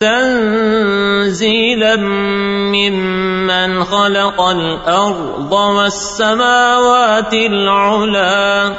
تنزيلا ممن خلق الأرض والسماوات العلا